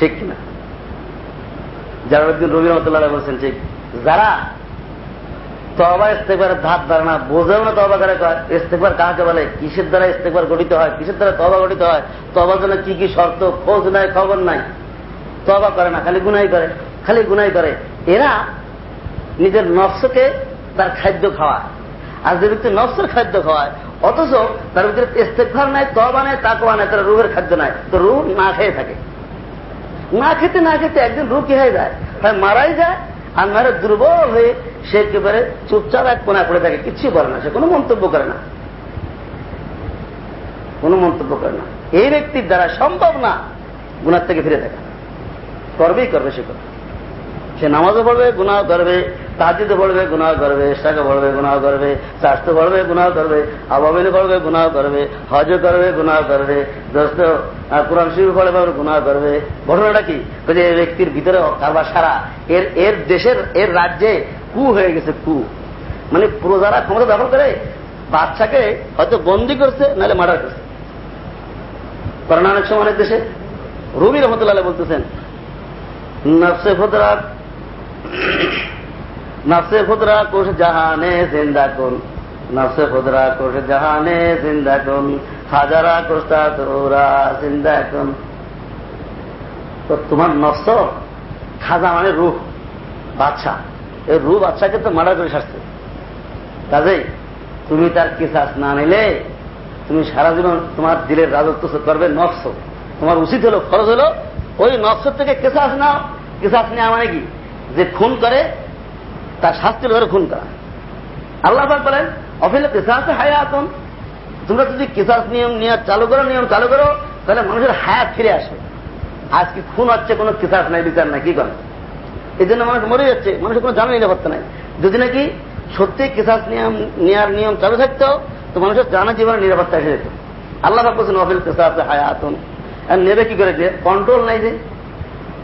ঠিক কিনা? একদিন রবি রহমতুল্লাহ বলছেন, ঠিক। যারা তবা ইস্তেকবারের ধাপ ধারে না, বোঝেও না তবা করে ইস্তেকবার কাকে বলে? কিসের দ্বারা ইস্তেকবার গঠিত হয়? কিসের দ্বারা তবা গঠিত হয়? তবার জন্য কি কি শর্ত, খোঁজ নাই, খবর নাই? তবা করে না, খালি গুনাই করে, খালি গুনাই করে। এরা নিজের নফসকে তার খাদ্য খাওয়ায়। আর যে ব্যক্তি নফসের খাদ্য খাওয়ায়, অথচ তার ভিতরে ইস্তেকভার নাই তবা নাই, তাকওয়া নাই, তার রুহের খাদ্য নাই। তো রুহ না খেয়ে থাকে। না খেতে না খেতে একদিন রুকি হয়ে যায়। হয় মারাই যায় আর মারে দুর্বল হয়ে সে একেবারে চুপচাপ এক কোনা করে থাকে, কিচ্ছু করে না। সে কোনো মন্তব্য করে না। কোনো মন্তব্য করে না। এই ব্যক্তির দ্বারা সম্ভব না গুণার থেকে ফিরে থাকা করবেই করবে সে করবে সে নামাজও পড়বে, গুনাহ করবে তাজিদে পড়বে গুনাহ করবে ইশাকে পড়বে গুনাহ করবে স্বাস্থ্য পড়বে গুনাহ করবে আবাবিনে পড়বে গুনাহ করবে, হজ করবে, গুনাহ করবে, দোস্ত কোরআন শিব পড়বে গুনাহ করবে। ঘটনাটা কি? যে ব্যক্তির ভিতরে কারবার সারা, এর এর দেশের, এর রাজ্যে কু হয়ে গেছে কু। মানে প্রজারা ক্ষমতা দখল করে বাচ্চাকে হয়তো বন্দি করছে, নাহলে মার্ডার করছে। করোনা অনেক সময় অনেক দেশে রবি রহমতুল্লাহ বলতেছেন, নফসে খুদরা নফসে খুদরা কোষ জাহানে জিন্দা কুন। নফসে খুদরা কোষ জাহানে জিন্দা কুন। হাজারা কোষ্টা তোরা জিন্দা কুন। তো তোমার নফস খাজা মানে রুহ বাচ্চা এই রুহ বাচ্চাকে তো মারা করে সারছে কাজেই তুমি তার কিসাস না নিলে তুমি সারা জীবন তোমার দিলের রাজত্ব করবে নফস। তোমার উচিত হলো, ফরজ হলো ওই নকশর থেকে কেসাস নাও। কেসাস নেওয়া মানে কি? যে খুন করে তার শাস্তির ধরে খুন করা। আল্লাহ বলেন, অফিলে কেসাস হায়াতন। তোমরা যদি কেসাস নিয়ম নিয়ে চালু করো, নিয়ম চালু করো, তাহলে মানুষের হায়াত ফিরে আসবে আজকে খুন হচ্ছে, কোনো কেসাস নাই, বিচার নাই, কি করে এই জন্য মানুষ মরে যাচ্ছে, মানুষের কোনো জানা নিরাপত্তা নাই। যদি নাকি সত্যি কেসাস নিয়ম নেওয়ার নিয়ম চালু থাকতো, তো মানুষের জানা জীবনের নিরাপত্তা এসে যেত। আল্লাহ বলছেন, অফিল কেসাস হায়াতন। আর নেবে কি করে যে? কন্ট্রোল নাই যে?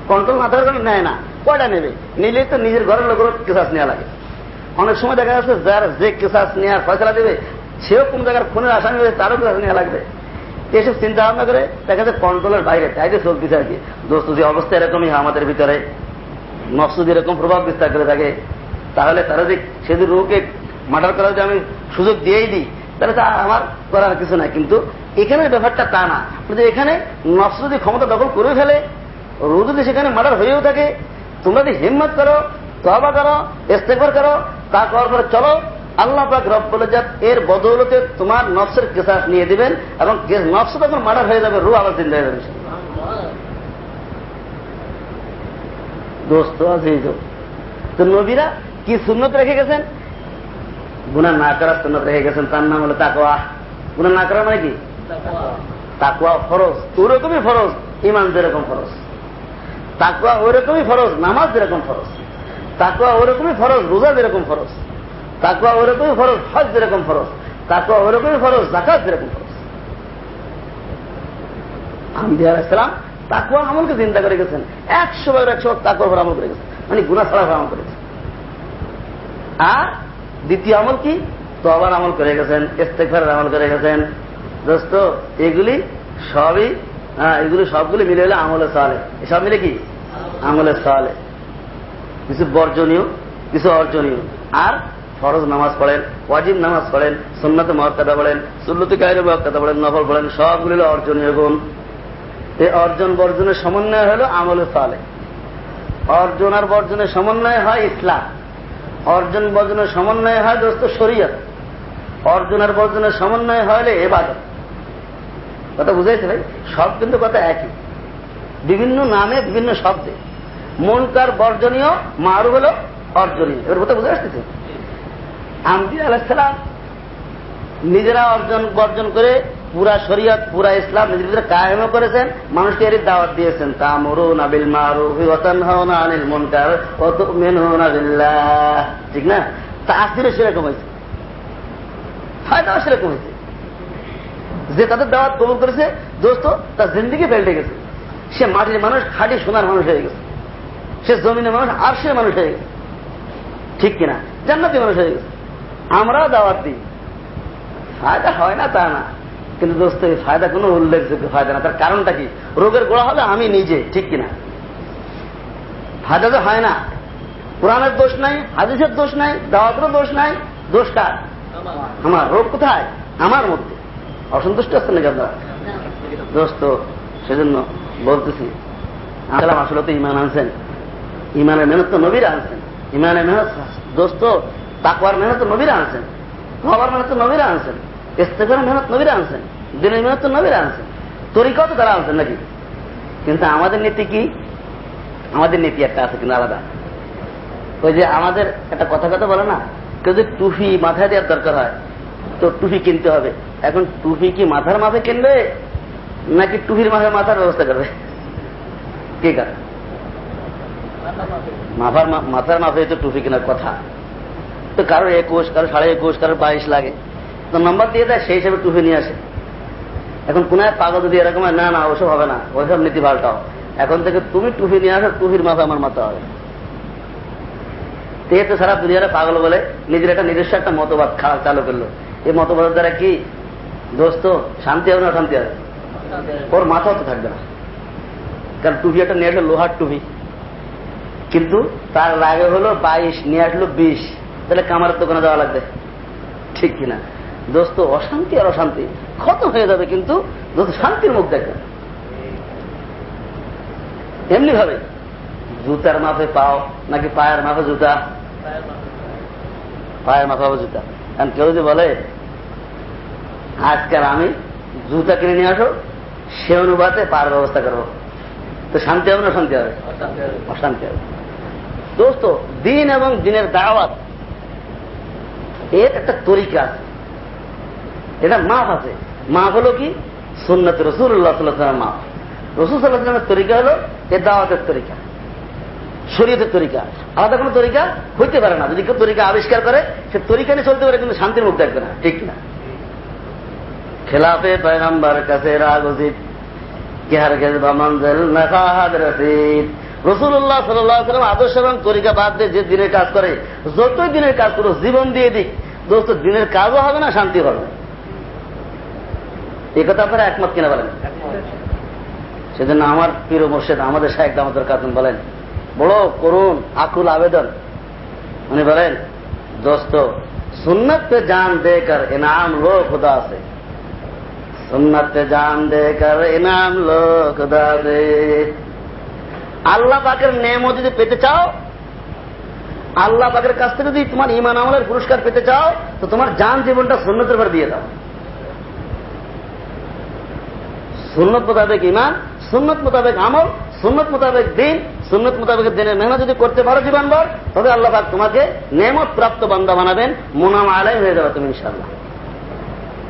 কন্ট্রোল না থাকার কারণে নেয় না। কয়টা নেবে? নিলে তো নিজের ঘরের লোকের কেসাস নেওয়া লাগে। অনেক সময় দেখা যাচ্ছে যার যে কেসাস নেওয়ার ফয়সলা দেবে, সেও কোন জায়গার খুনের আসামি হয়েছে তারও কেসাস নেওয়া লাগবে। এসব চিন্তা ভাবনা করে দেখা যাচ্ছে কন্ট্রোলের বাইরে তাই যে চলতেছে দোস্ত, যে অবস্থা এরকমই আমাদের ভিতরে নকশদ এরকম প্রভাব বিস্তার করে থাকে, তাহলে তারা যে সেদিন রোগকে মার্ডার করার যদি আমি সুযোগ দিয়েই দিই, তাহলে তা আমার করার কিছু নাই। কিন্তু এখানে ব্যাপারটা তা না। কিন্তু এখানে নফস যদি ক্ষমতা দখল করে ফেলে রু যদি সেখানে মার্ডার হয়েও থাকে তোমরা যদি হিম্মত করো তবা করো ইস্তেকবার করো, তা করার পরে চলো, আল্লাহ পাক রব্বুল জাত এর বদৌলতে তোমার নফসের কেসাস নিয়ে দিবেন এবং নফস তখন মার্ডার হয়ে যাবে রু আবার চিন্তা হয়ে যাবে দোস্ত আছে তো নবীরা কি সুন্নত রেখে গেছেন? গুণা না করার সুন্নত রেখে গেছেন, তার নাম হলো তাকোয়া গুণা না করা মানে কি? তাকুয়া ফরজ, ওরকমই ফরজ ইমান যেরকম ফরজ। তাকুয়া ওরকমই ফরজ, নামাজ যেরকম ফরজ তাকুয়া ওরকমই ফরজ, রোজা যেরকম ফরজ তাকুয়া ওরকমই ফরজ, হজ যেরকম ফরজ তাকুয়া ওরকমই ফরজ জাকাত যেরকম ফরজ। আহমদিয়া ইসলাম তাকুয়া আমলকে চিন্তা করে গেছেন। একশো বার একশো তাকুয়া ভর আমল করে গেছেন। মানে গুণা ছাড়া আমল করেছেন। আর দ্বিতীয় আমল কি? তো আবার আমল করে গেছেন ইস্তেফারের আমল করে গেছেন। দোস্ত, এগুলি সবই হ্যাঁ এগুলি সবগুলি মিলে হলে আমলে সালে। এসব মিলে কি? আমলে সালে। কিছু বর্জনীয়, কিছু অর্জনীয়। আর ফরজ নামাজ পড়েন, ওয়াজিব নামাজ পড়েন, সুন্নত মহত্তাদা পড়েন, সুন্নতি কায়ের মহত্তাদা পড়েন, নফল পড়েন, সবগুলি অর্জনীয় গুণ। এই অর্জন বর্জনের সমন্বয় হলো আমলে সালে। অর্জন আর বর্জনের সমন্বয় হয় ইসলাম। অর্জন বর্জনের সমন্বয় হয় দোস্ত শরীয়ত। অর্জন আর বর্জনের সমন্বয় হলে এবাদত। কথা বুঝাইছে ভাই? সব কিন্তু কথা একই। বিভিন্ন নামে বিভিন্ন শব্দে। মনকার বর্জনীয়, মারু হল অর্জনীয়। এবার কথা বুঝে আসতেছে? আমদি আলাহাম নিজেরা অর্জন, বর্জন করে পুরা শরীয়ত, পুরা ইসলাম নিজের ভিতরে কায়েম করেছেন। মানুষকে এর দাওয়াত দিয়েছেন। তা মরু নাবিল মারু আনিল মনকার অত নাবিল্লাহ ঠিক না? তা আসলে সেরকম হয়েছে। ফায়দাও সেরকম হয়েছে। যে তাদের দাওয়াত কবুল করেছে, দোস্ত, তার জিন্দিগি বেল্টে গেছে। সে মাটির মানুষ, খাটি সোনার মানুষ হয়ে গেছে। সে জমিনের মানুষ আর সে মানুষ হয়ে গেছে। ঠিক কিনা? জান্নাতি মানুষ হয়ে গেছে। আমরাও দাওয়াত দিই। ফায়দা হয় না তা না। কিন্তু দোস্ত, এই ফায়দা কোনো উল্লেখযোগ্য ফায়দা না। তার কারণটা কি? রোগের গোড়া হবে আমি নিজে, ঠিক কিনা? ফায়দা তো হয় না। কোরআনের দোষ নাই, হাদিসের দোষ নাই, দাওয়াতেরও দোষ নাই। দোষ কার? আমার। রোগ কোথায়? আমার মধ্যে। অসন্তুষ্ট আসছেন নাকি আপনারা? দোস্ত, সেজন্য বলতেছি আসলাম আসলে তো ইমান আনছেন। ইমানের মেহনত তো নবীরা আনছেন। ইমানের মেহনত, দোস্ত, তাকওয়ার মেহনত নবীরা আনছেন। হবার মেহনত নবীরা আনছেন। ইস্তেফার মেহনত নবীরা আনছেন। দিনের মেহনত তো নবীরা আনছেন। তরিকাও তো তারা আনছেন নাকি? কিন্তু আমাদের নীতি কি? আমাদের নীতি একটা আছে কিন্তু আলাদা। ওই যে আমাদের একটা কথা কথা বলে না, কেউ যদি টুপি মাথায় দেওয়ার দরকার হয়, তো টুপি কিনতে হবে। এখন টুপি কি মাথার মাথায় কিনবে, নাকি টুপির মাথায় মাথার ব্যবস্থা করবে? কি কার? মাথার মাথার মাথায় তো টুপি কেনার কথা। তো কারোর একুশ কারও সাড়ে একুশ, কারোর বাইশ লাগে। তো নম্বর দিয়ে দেয়, সেই হিসাবে টুপি নিয়ে আসে। এখন কোন এক পাগল যদি এরকম না না, ওসব হবে না। ওইসব নীতি পাল্টাও। এখন থেকে তুমি টুপি নিয়ে আসো, টুপির মাথা আমার মাথা হবে। তো সারা দুনিয়ারে পাগল বলে নিজের একটা নিজস্ব একটা মতবাদ খাওয়া চালু করল। এই মতবাদের দ্বারা কি দোস্ত, শান্তি হবে না শান্তি হবে। ওর মাথাও তো থাকবে না। কারণ টুপি একটা নিয়ে আসলো, লোহার টুপি। কিন্তু তার রাগে হলো বাইশ, নিয়ে আসলো বিশ। তাহলে কামারের দোকানে যাওয়া লাগবে। ঠিক কিনা দোস্ত, অশান্তি আর অশান্তি। খতম হয়ে যাবে কিন্তু দোস্ত, শান্তির মুখ দেখবে। এমনি ভাবে, জুতার মাপে পাও নাকি পায়ের মাপে জুতা? পায়ের মাপে। জুতা। কারণ কেউ যদি বলে আজকাল আমি জুতা কিনে নিয়ে আসো সে অনুপাতে পার ব্যবস্থা করব। তো শান্তি হবে না শান্তি হবে? অশান্তি হবে। দোস্ত দিন এবং দিনের দাওয়াত এর একটা তরিকা আছে। এটা মাফ আছে। মাফ হলো কি? সুন্নত রসুল্লাহ সাল্লামের মাফ। রসুল সাল্লাহামের তরিকা হলো এ দাওয়াতের তরিকা। শরীয়তের তরিকা। আলাদা কোনো তরিকা হইতে পারে না। যদি কেউ তরিকা আবিষ্কার করে সে তরিকা নিয়ে চলতে পারে কিন্তু শান্তির মুখ দেখবে না। ঠিক না খেলাফে পয়গম্বর কাছে রাগজিত কে হারগেজ বা মঞ্জেল রসুল্লাহ সাল্লাম আদর্শ এবং তরিকা বাদ দিয়ে যে দিনের কাজ করে, যতই দিনের কাজ করো জীবন দিয়ে দিক। দোস্ত, দিনের কাজও হবে না শান্তি হবে এ কথা আপনারা একমত কিনা বলেন? সেজন্য আমার প্রিয় মোর্শেদ, আমাদের সাহেব দামোদর কাতুন বলেন, বড় করুন আকুল আবেদন। উনি বলেন, দোস্ত সুন্নত পে জান দে কর ইনাম লো খুদা আছে। উন্মতে জান দে নাম লোক দাদে আল্লাহ পাকের নেমও যদি পেতে চাও, আল্লাহ পাকের কাছ থেকে যদি তোমার ইমান আমলের পুরস্কার পেতে চাও, তো তোমার যান জীবনটা সুন্নতের ভার দিয়ে দাও। সুন্নত মোতাবেক ইমান সুন্নত মোতাবেক আমল, সুন্নত মোতাবেক দিন, সুন্নত মোতাবেক দিনের মেহনত যদি করতে পারো জীবনভর, তবে আল্লাহ পাক তোমাকে নেমত প্রাপ্ত বান্দা বানাবেন। মোনাম আলাই হয়ে যাবে তুমি ইনশাল্লাহ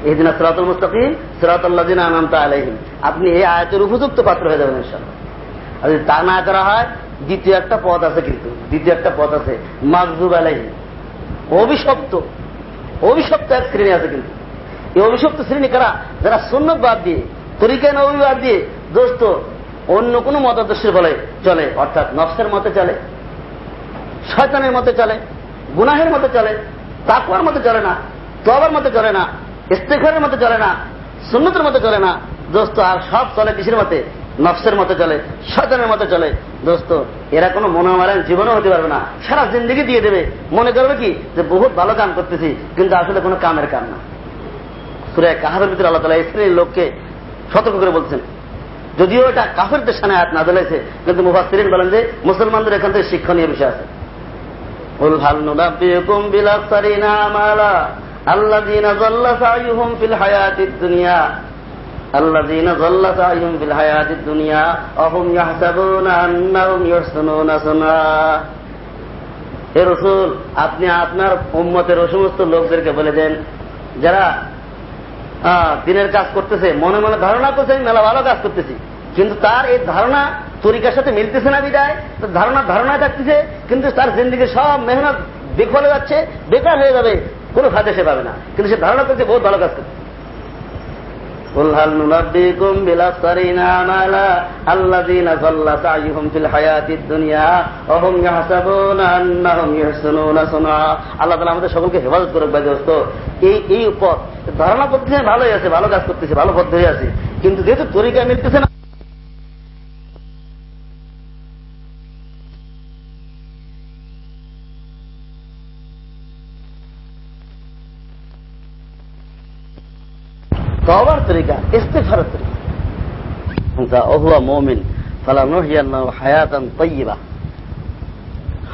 এই দিন সিরাতুল মুস্তাকিম সিরাতুল্লাহ দিন আনামতা আলাইহিম। আপনি এই আয়াতের উপযুক্ত পাত্র হয়ে যাবেন যদি তা না করা হয়, দ্বিতীয় একটা পথ আছে কিন্তু, দ্বিতীয় একটা পথ আছে মাকজুব আলাইহিম। অভিশপ্ত অভিশপ্ত এক শ্রেণি আছে কিন্তু। এই অভিশপ্ত শ্রেণি কারা? যারা সুন্নত বাদ দিয়ে তরিকা নবী বাদ দিয়ে দোস্ত অন্য কোন মতাদর্শের বলে চলে, অর্থাৎ নফসের মতে চলে, শয়তানের মতে চলে, গুনাহের মতে চলে তাকুয়ার মতে চলে না তবার মতে চলে না ইস্তেখারের মতে চলে না, সুন্নতের মতে চলে না। দোস্ত, আর সব চলে কিসের মতে নফসের মতে চলে, শয়তানের মতে চলে। দোস্ত, এরা কোনো মনোমারায়ণ জীবনও হতে পারবে না। সারা জিন্দগি দিয়ে দেবে। মনে করবে কি? যে বহুত ভালো কাম করতেছি, কিন্তু আসলে কোনো কামের কাম না। সুরে কাহারের ভিতরে আল্লাহ তালা শ্রেণির লোককে সতর্ক করে বলছেন, যদিও এটা কাফেরদের সামনে আয়াত না দিলেছে কিন্তু মুফাসসিরিন বলেন যে, মুসলমানদের এখান থেকে শিক্ষণীয় বিষয় আছে। হে রসুল, আপনি আপনার উম্মতের ও সমস্ত লোকদেরকে বলে দেন, যারা দিনের কাজ করতেছে, মনে মনে ধারণা করছে, আমি মেলা ভালো কাজ করতেছি, কিন্তু তার এই ধারণা তরিকার সাথে মিলতেছে না বিদায়, তার ধারণা ধারণায় থাকতেছে, কিন্তু তার জিন্দিগি সব মেহনত বেকলে যাচ্ছে, বেকার হয়ে যাবে। কোনো ফায়দা সে পাবে না। কিন্তু সে ধারণা করছে, বহুত ভালো কাজ করছে। আল্লাহ তালা আমাদের সকলকে হেফাজত করুক ভাই দোস্ত। এই এই পথ, ধারণা করতেছে, ভালোই আছে, ভালো কাজ করতেছে, ভালো পদ্ধতি আছে। কিন্তু যেহেতু তরিকা মিলতেছে না তবার তরিকা ইস্তেফারের তরিকা ওহুয়া মমিন ফালা নহিয়ান্না হায়াতান তৈবা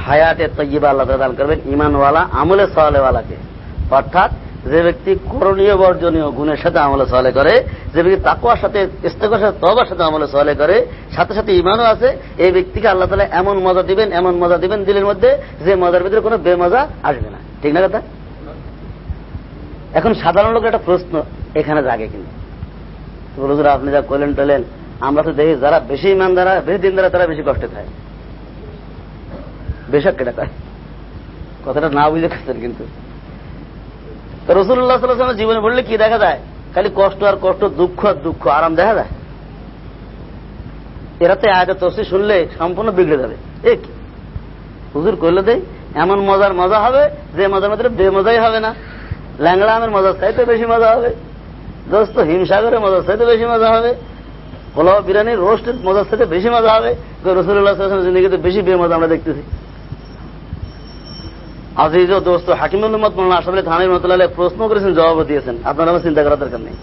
হায়াতে তৈবা আল্লাহ দান করবেন ইমানওয়ালা আমলে সওয়ালেওয়ালাকে অর্থাৎ যে ব্যক্তি করণীয়, বর্জনীয় গুণের সাথে আমলে সহলে করে, যে ব্যক্তি তাকুয়ার সাথে ইস্তেকার সাথে তবার সাথে আমলে সহলে করে, সাথে সাথে ইমানও আছে, এই ব্যক্তিকে আল্লাহ তালা এমন মজা দিবেন, এমন মজা দিবেন দিলের মধ্যে, যে মজার ভিতরে কোনো বেমজা আসবে না। ঠিক না কথা? এখন সাধারণ লোকের একটা প্রশ্ন এখানে জাগে কিন্তু। বলুন আপনি যা করলেন টলেন আমরা তো দেখি যারা বেশি ইমান দ্বারা, বেশি দিন দ্বারা তারা বেশি কষ্টে থাকে বেশক কেটা কয় কথাটা না বুঝে খাচ্ছেন কিন্তু। রসুল্লাহ সাল্লামের জীবনে বললে কি দেখা যায়? খালি কষ্ট আর কষ্ট, দুঃখ আর দুঃখ, আরাম দেখা যায়। এরাতে আয়াত তসি শুনলে সম্পূর্ণ বিগড়ে যাবে। এ কি? হুজুর করলে দেয় এমন মজার মজা হবে, যে মজার মধ্যে বেমজাই হবে না। ল্যাংড়া আমের মজার চাইতে বেশি মজা হবে। দোস্ত, হিমসাগরের মজার চাইতে বেশি মজা হবে। পোলাও বিরিয়ানির রোস্টের মজার সাথে বেশি মজা হবে। রসুল্লাহ জিন্দগিতে বেশি বেমজা আমরা দেখতেছি। আজিজ ও দোস্ত, হাকিমুল মত মোল্লা আসলে থানের মতলালে প্রশ্ন করেছেন জবাব দিয়েছেন। আপনারা আমার চিন্তা করার দরকার নেই।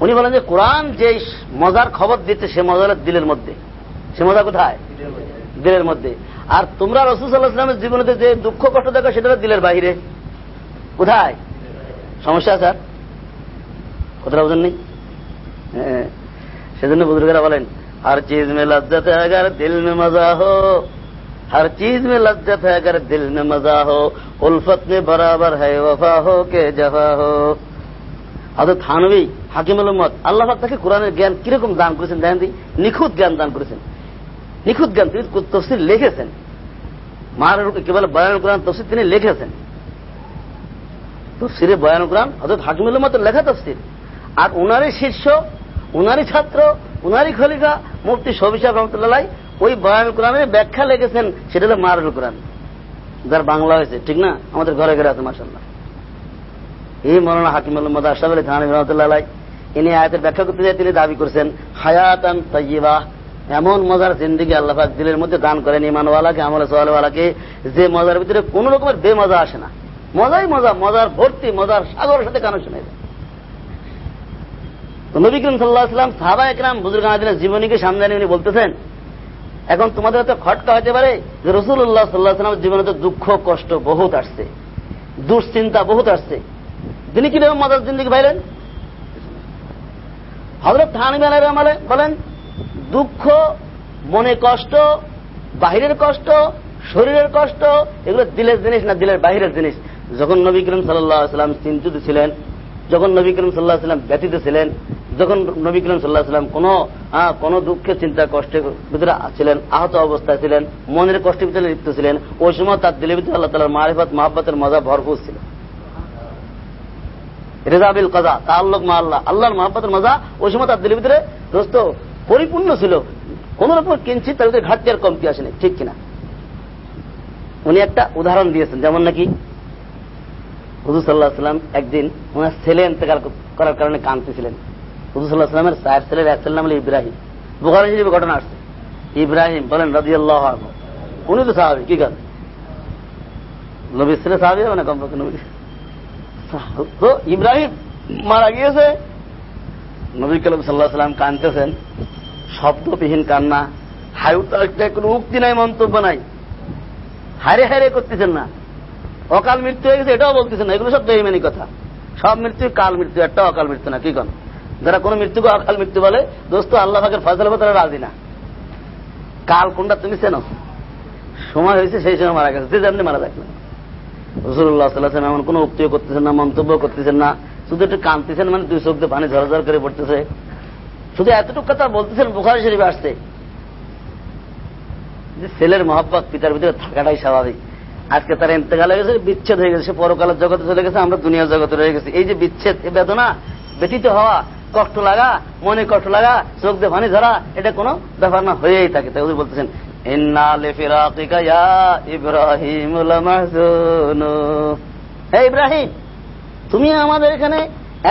উনি বলেন যে, কোরআন যে মজার খবর দিচ্ছে, সে মজা দিলের মধ্যে। সে মজা কোথায়? দিলের মধ্যে। আর তোমরা রসুল সাল্লাহ ইসলামের জীবনে যে দুঃখ কষ্ট দেখো, সেটা দিলের বাহিরে। কোথায়? সমস্যা স্যার কথাটা বোঝেন নেই? হ্যাঁ। সেজন্য বুজুর্গেরা বলেন, হর চিজ মে লজ্জাতে আগার দিল মে মজা হো। ہر চিজ মে লজ্জা ہے اگر دل میں مزہ ہو الفت میں برابر ہے وفا ہو کہ جفا ہو হাকিম আলমত আল্লাহ তাকে কোরআনের জ্ঞান কীরকম দান করেছেন দেন নিখুঁত জ্ঞান দান করেছেন। নিখুঁত জ্ঞান তিনি তফসির লিখেছেন। মার কেবল বয়ান কোরআন তফসির তিনি লিখেছেন। তফসিরে বয়ান কোরআন অদৌ হাকিম আলমতের লেখা তফসির। আর উনারই শীর্ষ উনারই ছাত্র, উনারই খলিফা, মুফতি সবিশাহ রহমতুল্লাহ, ওই বয়ান কোরআনের ব্যাখ্যা লেগেছেন সেটা হলো মারুল কোরআন। যার বাংলা হয়েছে, ঠিক না? আমাদের ঘরে ঘরে আছে মাসাল্লাহ এই মৌলানা হাকিম মোহাম্মদ আশরাফ আলী থানি রহমতুল্লাহ, ইনি আয়াতের ব্যাখ্যা করতে যায়, তিনি দাবি করেছেন, হায়াতান তৈবা এমন মজার জিন্দিগি আল্লাহাক দিলের মধ্যে দান করেন ইমানওয়ালাকে আমলে সোয়ালওয়ালাকে, যে মজার ভিতরে কোন রকমের বেমজা আসে না। মজাই মজা, মজার ভর্তি, মজার সাগরের সাথে কানেকশন হয়ে যায়। তো নবী করিম সাল্লাহ সাল্লাম সাহাবা একরাম বুজুর্গ আদিনের জীবনীকে সামনে উনি বলতেছেন, এখন তোমাদের হয়তো খটকা হতে পারে যে রসুল্লাহ সাল্লাহ সাল্লামের জীবনে তো দুঃখ, কষ্ট বহুত আসছে, দুশ্চিন্তা বহুত আসছে। তিনি কীভাবে মজার জিন্দিগি পাইলেন? হজরত থানবিয়ালের আমলে বলেন, দুঃখ, মনে কষ্ট, বাহিরের কষ্ট, শরীরের কষ্ট, এগুলো দিলের জিনিস না দিলের বাহিরের জিনিস। যখন নবী করিম সাল্লাহ সাল্লাম চিন্তিত ছিলেন, যখন নবী করিম সাল্লাহ সাল্লাম ব্যতীত ছিলেন যখন নবী করিম সাল্লাহ সাল্লাম কোন কোন দুঃখের চিন্তা কষ্টের ভিতরে ছিলেন, আহত অবস্থায় ছিলেন, মনের কষ্টের ভিতরে লিপ্ত ছিলেন, ওই সময় তার দিলের ভিতরে আল্লাহ তালার মারিফত, মহাব্বতের মজা ভরপুর ছিল। রেজাবিল কাজা তাল্লক মা আল্লাহ, আল্লাহর মহাব্বতের মজা ওই সময় তার দিলের ভিতরে দোস্ত পরিপূর্ণ ছিল। কোন রকম কিঞ্চিত তার ভিতরে ঘাটতি আর কমতি আসেনি, ঠিক কিনা? উনি একটা উদাহরণ দিয়েছেন, যেমন নাকি হুজুর সাল্লাহ সাল্লাম একদিন ওনার ছেলে ইন্তেকাল করার কারণে কাঁদতেছিলেন। হুজুর সাহেব ছেলের এক ছেলের নাম হল ইব্রাহিম। বুখারি হিসেবে ঘটনা আসছে। ইব্রাহিম বলেন রাজি আল্লাহ উনি তো সাহাবি, কি কাজ নবীর ছেলে সাহাবি হবে না কমপক্ষে নবী। তো ইব্রাহিম মারা গিয়েছে। নবী কালাম সাল্লাহ সাল্লাম কানতেছেন শব্দবিহীন কান্না হায়ুটা কোনো উক্তি নাই, মন্তব্য নাই। হারে হারে করতেছেন না। অকাল মৃত্যু হয়ে গেছে, এটাও বলতেছেন না। এগুলো সব বেইমানি কথা। সব মৃত্যু কাল মৃত্যু, একটা অকাল মৃত্যু না, কি কোন? যারা কোন মৃত্যুকে অকাল মৃত্যু বলে, দোস্ত, আল্লাহ ফাঁকের ফসল হবে, তারা রাজি না। কাল কোনটা তুমি চেনো? সময় হয়েছে, সেই সময় মারা গেছে। যে যেমনি মারা যাক না রসুল্লাহ সাল্লাহ এমন কোন উক্তিও করতেছেন না, মন্তব্য করতেছেন না। শুধু একটু কাঁদতেছেন মানে দুই চোখ দিয়ে পানি ঝরঝর করে পড়তেছে। শুধু এতটুকু কথা বলতেছেন, বুখারি শরীফ আসছে। যে ছেলের মহব্বত পিতার ভিতরে থাকাটাই স্বাভাবিক। আজকে তার ইন্তেকাল হয়ে গেছে, বিচ্ছেদ হয়ে গেছে, পরকালের জগতে চলে গেছে, আমরা দুনিয়ার জগতে রয়ে গেছি। এই যে বিচ্ছেদ এ বেদনা ব্যতীত হওয়া কষ্ট লাগা মনে কষ্ট লাগা চোখ দিয়ে পানি ধরা এটা কোনো ব্যাপার না, হয়েই থাকে। তাই বলতেছেন ইব্রাহিম ইব্রাহিম, তুমি আমাদের এখানে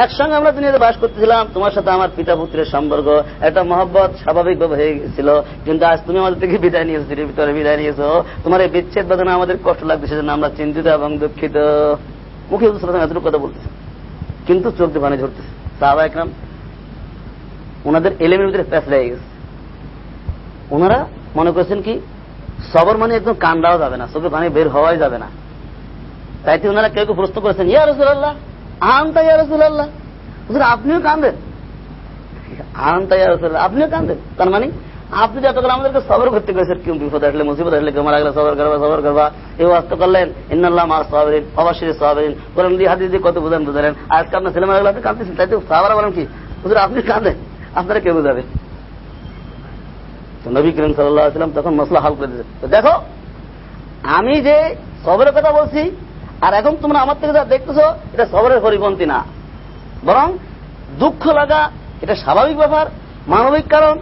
একসঙ্গে আমরা দুনিয়াতে বাস করতেছিলাম, তোমার সাথে আমার পিতা পুত্রের সম্পর্ক, একটা মহব্বত স্বাভাবিকভাবে হয়ে গেছিল, কিন্তু আজ তুমি আমাদের থেকে বিদায় নিয়েছো দিনের ভিতরে বিদায় নিয়েছো। তোমার এই বিচ্ছেদ বেদনা আমাদের কষ্ট লাগবে সেজন্য আমরা চিন্তিত এবং দুঃখিত। মুখে এতটুকু কথা বলতেছে, কিন্তু চোখ দিয়ে পানি ঝরতেছে। সাহাবা একরাম ওনাদের এলেমের ভিতরে প্যাস লেগে গেছে। ওনারা মনে করছেন কি, সবর মানে একদম কান্দাও যাবে না চোখে পানি বের হওয়াই যাবে না। তাইতে ওনারা কেউ কেউ প্রশ্ন করেছেন, ইয়া রসুল্লাহ আনতা ইয়া রসুল্লাহ আপনিও কান্দেন আনতা ইয়া রসুল্লাহ আপনিও কান্দেন তার মানে আপনি যতক্ষণ আমাদেরকে সবর করতে গেছেন কেউ বিপদ আসলে, মুসিবত আসলে, কেউ মারা গেলে সবর করবা সবর করবা, এই ওয়াস্ত করলেন, ইন্নাল্লাহ মা সাহাবিন অবশ্যই সাহাবিন কোরআন দিয়ে হাদিস দিয়ে কত বুঝান বুঝালেন। আজকে আপনার ছেলে মারা গেলে আপনি কাঁদতেছেন তাই তো সাহাবারা বলেন কি, হুজুর, আপনি কাঁদেন। আপনারা কে বোঝাবেন? তো নবী করিম সাল্লাম তখন মশলা হাল করে দিয়েছে তো দেখো, আমি যে সবরের কথা বলছি, আর এখন তোমরা আমার থেকে যা দেখতেছ, এটা সবরের পরিপন্থী না। বরং দুঃখ লাগা, এটা স্বাভাবিক ব্যাপার, মানবিক কারণ,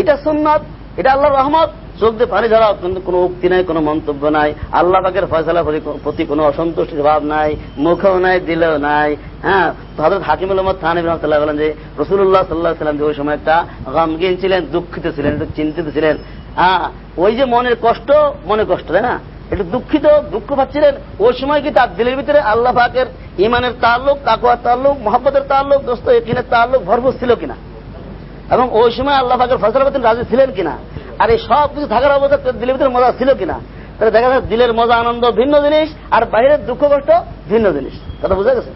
এটা সুন্নত, এটা আল্লাহ রহমত। চোখ দিয়ে পানি কিন্তু কোনো উক্তি নাই, কোনো মন্তব্য নাই। আল্লাহ পাকের ফয়সলা প্রতি কোনো অসন্তুষ্টির ভাব নাই, মুখেও নাই, দিলেও নাই। হ্যাঁ হজরত হাকিমুল মোহাম্মদ থান রহমতুল্লাহ বলেন যে রসুল্লাহ সাল্লাহ সাল্লাম যে ওই সময় একটা গমগিন ছিলেন, দুঃখিত ছিলেন চিন্তিত ছিলেন। হ্যাঁ ওই যে মনের কষ্ট মনে কষ্ট, তাই না? একটু দুঃখিত, দুঃখ পাচ্ছিলেন, ওই সময় কি তার দিলের ভিতরে আল্লাহ পাকের ইমানের তাল্লুক কাকুয়ার তাল্লুক মোহাম্মতের তাল্লুক দোস্ত একিনের তাল্লুক ভরপুর ছিল কিনা? এবং ওই সময় আল্লাহ পাকের ফসলা পাতেন রাজি ছিলেন কিনা? আর এই সব কিছু থাকার অবস্থা দিলের ভিতরে মজা ছিল কিনা? তাহলে দেখা যাচ্ছে দিলের মজা, আনন্দ ভিন্ন জিনিস, আর বাইরের দুঃখ, কষ্ট ভিন্ন জিনিস। কথা বুঝা গেছে?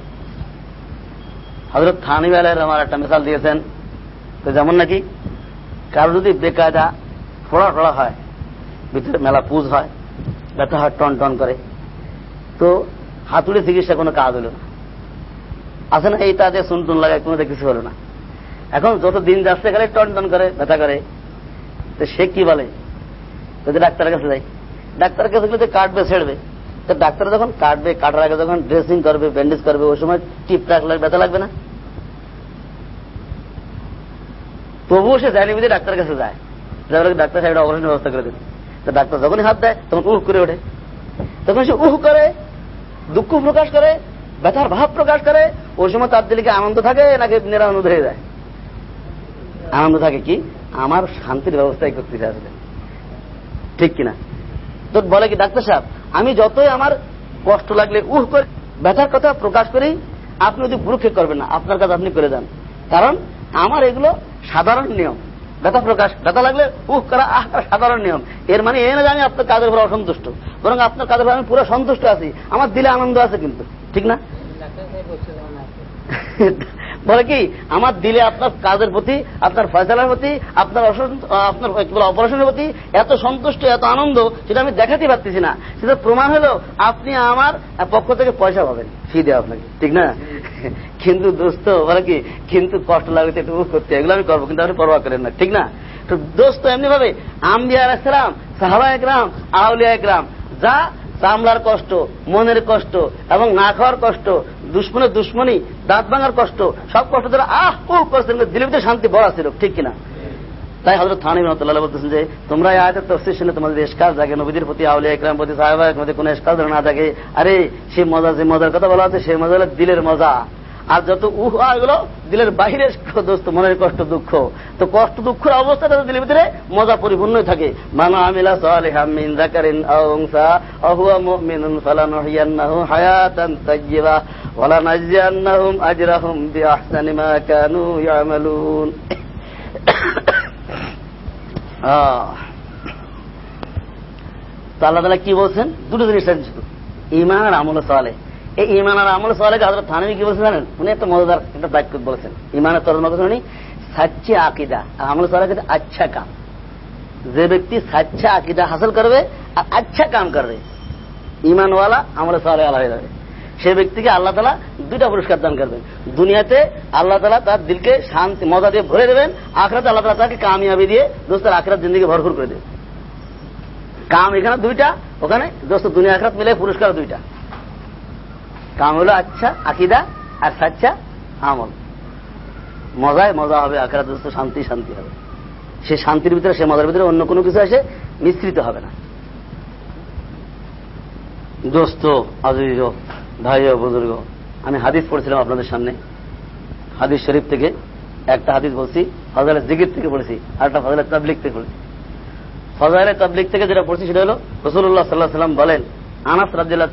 হজরত থানি বেলায় আমার একটা মিসাল দিয়েছেন। তো যেমন নাকি, কারও যদি বেকায়দা ফোড়া ফোড়া হয়, ভিতরে মেলা পুজ হয়, ব্যথা হয়, টন টন করে, তো হাতুড়ি চিকিৎসা কোনো কাজ হলো না। আছে না এই তাদের সুনটুন লাগায় কোনো কিছু হলো না। এখন যত দিন যাচ্ছে গেলে টন টন করে, ব্যথা করে তো সে কি বলে? যদি ডাক্তারের কাছে যাই। ডাক্তারের কাছে গেলে কাটবে, ছেড়বে। তো ডাক্তার যখন কাটবে, কাটার আগে যখন ড্রেসিং করবে ব্যান্ডেজ করবে, ওই সময় টিপ রাখলে ব্যথা লাগবে না। তবুও সে যায়নি বুঝে ডাক্তারের কাছে যায়। ডাক্তার সাহেব অপারেশনের ব্যবস্থা করে দেবে তো ডাক্তার যখনই হাত দেয়, তখন উহ করে ওঠে। তখন সে উহ করে, দুঃখ প্রকাশ করে, ব্যথার ভাব প্রকাশ করে। ওই সময় তার দিকে আনন্দ থাকে, নাকি নিরানন্দ হয়ে যায়? আনন্দ থাকে কি? আমার শান্তির ব্যবস্থাই করতেছে আসলে। ঠিক কিনা? তো বলে কি ডাক্তার সাহেব আমি যতই আমার কষ্ট লাগলে উহ করে ব্যথার কথা প্রকাশ করি আপনি যদি ভুরুক্ষেপ করবেন না আপনার কাজ আপনি করে যান কারণ আমার এগুলো সাধারণ নিয়ম। ব্যথা প্রকাশ ব্যথা লাগলে উহ করা আহ সাধারণ নিয়ম। এর মানে এই না যে আমি আপনার কাজের উপর অসন্তুষ্ট বরং আপনার কাজের উপর আমি পুরো সন্তুষ্ট আছি। আমার দিলে আনন্দ আছে কিন্তু। ঠিক না? বলে কি, আমার দিলে আপনার কাজের প্রতি, আপনার ফয়সালার প্রতি, আপনার আপনার অপারেশনের প্রতি এত সন্তুষ্ট, এত আনন্দ, সেটা আমি দেখাতে পারতেছি না। সেটা প্রমাণ হলো, আপনি আমার পক্ষ থেকে পয়সা পাবেন। ফি দেওয়া আপনাকে। ঠিক না? কিন্তু দোস্ত, বলে কি, কিন্তু কষ্ট লাগবে একটু করতে এগুলো আমি করব, কিন্তু আপনি পরোয়া করেন না। ঠিক না? তো দোস্ত এমনি ভাবে আম্বিয়া একরাম সাহাবা একরাম আউলিয়া একরাম যা চামড়ার কষ্ট, মনের কষ্ট এবং না খাওয়ার কষ্ট দুশ্মনের দুশ্মনী, দাঁত ভাঙার কষ্ট, সব কষ্ট ধরে আহ কৌ করছেন দিল্লিতে শান্তি বড় ছিল, ঠিক কিনা? তাই হজরত থানি রহমতুল্লাহ বলতেছেন যে, তোমরা এই আয়তের তফসির শুনে তোমাদের এসকাল জাগে, নবীদের প্রতি আউলিয়া একরাম প্রতি সাহেব মধ্যে কোনো এসকাল ধরে না থাকে আরে, সে মজা যে মজার কথা বলা আছে সেই মজা হলো দিলের মজা। আর যত উহ এগুলো দিলের বাইরে দোস্ত, মনের কষ্ট, দুঃখ। তো কষ্ট, দুঃখের অবস্থাটা দিলের ভিতরে মজা পরিপূর্ণই থাকে। মানা আমিলা তাআলা কি বলছেন? দুটো জিনিস ইমান আমল সালেহ। এই ইমান আর আমল সোয়ালে হাজরত থানবী কি বলছেন জানেন? উনি একটা মজাদার একটা বাক্য বলেছেন। ইমানের তরুণ কথা উনি, সাচ্চে আকিদা। আর আমল সোয়ালে কিন্তু আচ্ছা কাম। যে ব্যক্তি সাচ্চা আকিদা হাসিল করবে আর আচ্ছা কাম করবে ইমানওয়ালা আমল সোয়ালে আল্লাহ হয়ে যাবে। সে ব্যক্তিকে আল্লাহ তালা দুইটা পুরস্কার দান করবেন। দুনিয়াতে আল্লাহ তালা তার দিলকে শান্তি, মজা দিয়ে ভরে দেবেন, আখরাতে আল্লাহ তালা তাকে কামিয়াবি দিয়ে দোস্তের আখরাত জিন্দিকে ভরপুর করে দেবে কাম এখানে দুইটা, ওখানে দোস্ত দুনিয়া আখরাত মিলে পুরস্কার দুইটা। কাম হলো আচ্ছা আকিদা আর সাচ্চা আমল। মজায় মজা হবে আখড়া দোস্ত শান্তি শান্তি হবে। সে শান্তির ভিতরে, সে মজার ভিতরে অন্য কোনো কিছু এসে মিশ্রিত হবে না। দোস্ত, আজিজ, ভাই বুজুর্গ, আমি হাদিস পড়ছিলাম আপনাদের সামনে। হাদিস শরীফ থেকে একটা হাদিস বলছি ফজালে জিগির থেকে পড়েছি, আর একটা ফজালে তাবলিক থেকে পড়েছি। ফজালে তাবলিক থেকে যেটা পড়ছি সেটা হলো রসুল্লাহ সাল্লাহ সাল্লাম বলেন, আনাস রাজ্জাল্লাহ